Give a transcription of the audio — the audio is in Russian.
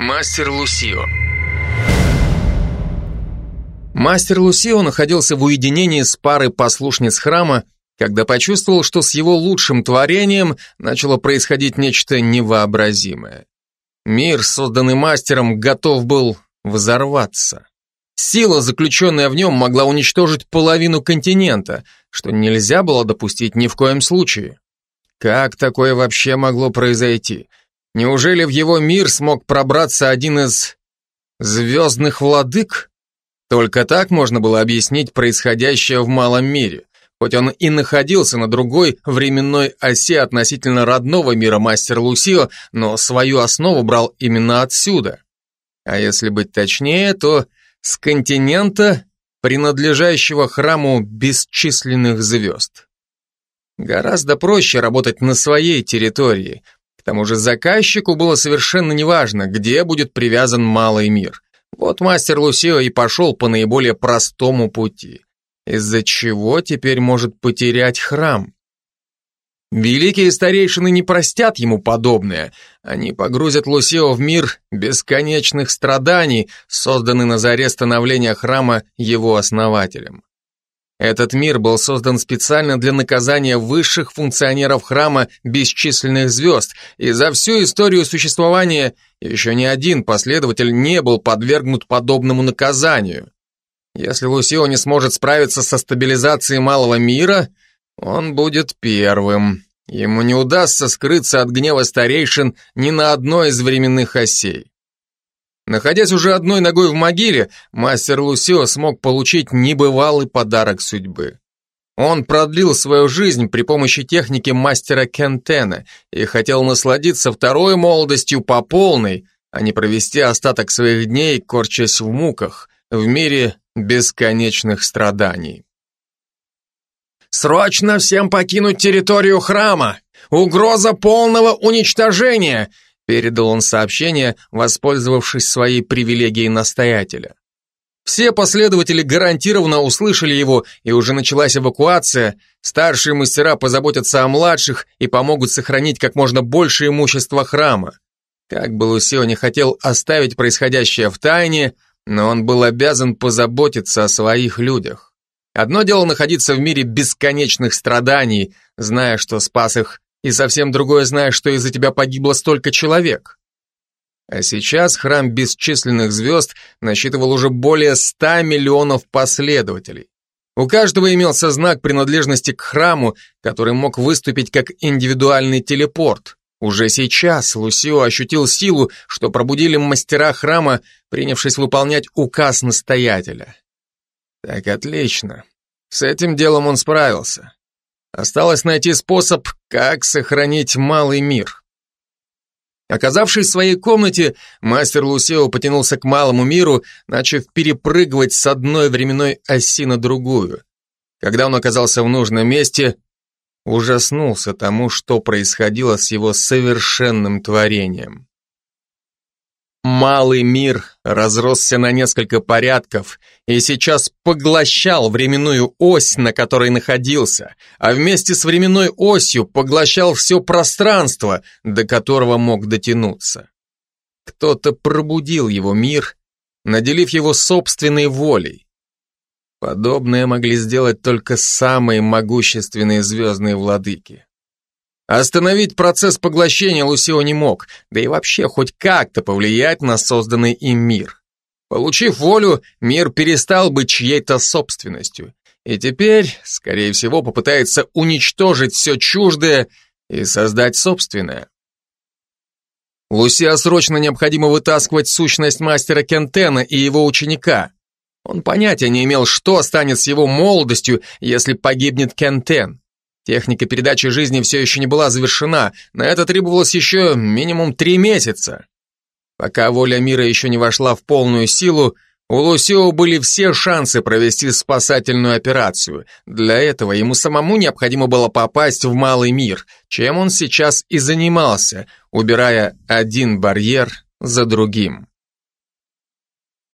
Мастер Лусио Мастер Лусио находился в уединении с парой послушниц храма, когда почувствовал, что с его лучшим творением начало происходить нечто невообразимое. Мир, созданный мастером, готов был взорваться. Сила, заключенная в нем, могла уничтожить половину континента, что нельзя было допустить ни в коем случае. Как такое вообще могло произойти? Неужели в его мир смог пробраться один из звездных владык? Только так можно было объяснить происходящее в малом мире, хоть он и находился на другой временной оси относительно родного мира мастер Лусио, но свою основу брал именно отсюда. А если быть точнее, то с континента, принадлежащего храму бесчисленных звезд. Гораздо проще работать на своей территории. Тому же заказчику было совершенно неважно, где будет привязан малый мир. Вот мастер Лусио и пошел по наиболее простому пути, из-за чего теперь может потерять храм. Великие старейшины не простят ему подобное. Они погрузят Лусио в мир бесконечных страданий, созданный на заре становления храма его основателем. Этот мир был создан специально для наказания высших функционеров храма бесчисленных звезд, и за всю историю существования еще ни один последователь не был подвергнут подобному наказанию. Если Лусио не сможет справиться со стабилизацией малого мира, он будет первым. Ему не удастся скрыться от гнева старейшин ни на одной из временных осей. Находясь уже одной ногой в могиле, мастер Лусио смог получить небывалый подарок судьбы. Он продлил свою жизнь при помощи техники мастера Кентена и хотел насладиться второй молодостью по полной, а не провести остаток своих дней, корчась в муках, в мире бесконечных страданий. «Срочно всем покинуть территорию храма! Угроза полного уничтожения!» Передал он сообщение, воспользовавшись своей привилегией настоятеля. Все последователи гарантированно услышали его, и уже началась эвакуация. Старшие мастера позаботятся о младших и помогут сохранить как можно больше имущества храма. Как бы Лусио не хотел оставить происходящее в тайне, но он был обязан позаботиться о своих людях. Одно дело находиться в мире бесконечных страданий, зная, что спас их и совсем другое знаешь, что из-за тебя погибло столько человек. А сейчас храм бесчисленных звезд насчитывал уже более ста миллионов последователей. У каждого имелся знак принадлежности к храму, который мог выступить как индивидуальный телепорт. Уже сейчас Лусио ощутил силу, что пробудили мастера храма, принявшись выполнять указ настоятеля. Так отлично. С этим делом он справился. Осталось найти способ, как сохранить малый мир. Оказавшись в своей комнате, мастер Лусео потянулся к малому миру, начав перепрыгивать с одной временной оси на другую. Когда он оказался в нужном месте, ужаснулся тому, что происходило с его совершенным творением. Малый мир разросся на несколько порядков и сейчас поглощал временную ось, на которой находился, а вместе с временной осью поглощал все пространство, до которого мог дотянуться. Кто-то пробудил его мир, наделив его собственной волей. Подобное могли сделать только самые могущественные звездные владыки. Остановить процесс поглощения Лусио не мог, да и вообще хоть как-то повлиять на созданный им мир. Получив волю, мир перестал быть чьей-то собственностью, и теперь, скорее всего, попытается уничтожить все чуждое и создать собственное. Лусио срочно необходимо вытаскивать сущность мастера Кентена и его ученика. Он понятия не имел, что станет с его молодостью, если погибнет Кентен. Техника передачи жизни все еще не была завершена, на это требовалось еще минимум три месяца. Пока воля мира еще не вошла в полную силу, у Лусио были все шансы провести спасательную операцию. Для этого ему самому необходимо было попасть в малый мир, чем он сейчас и занимался, убирая один барьер за другим.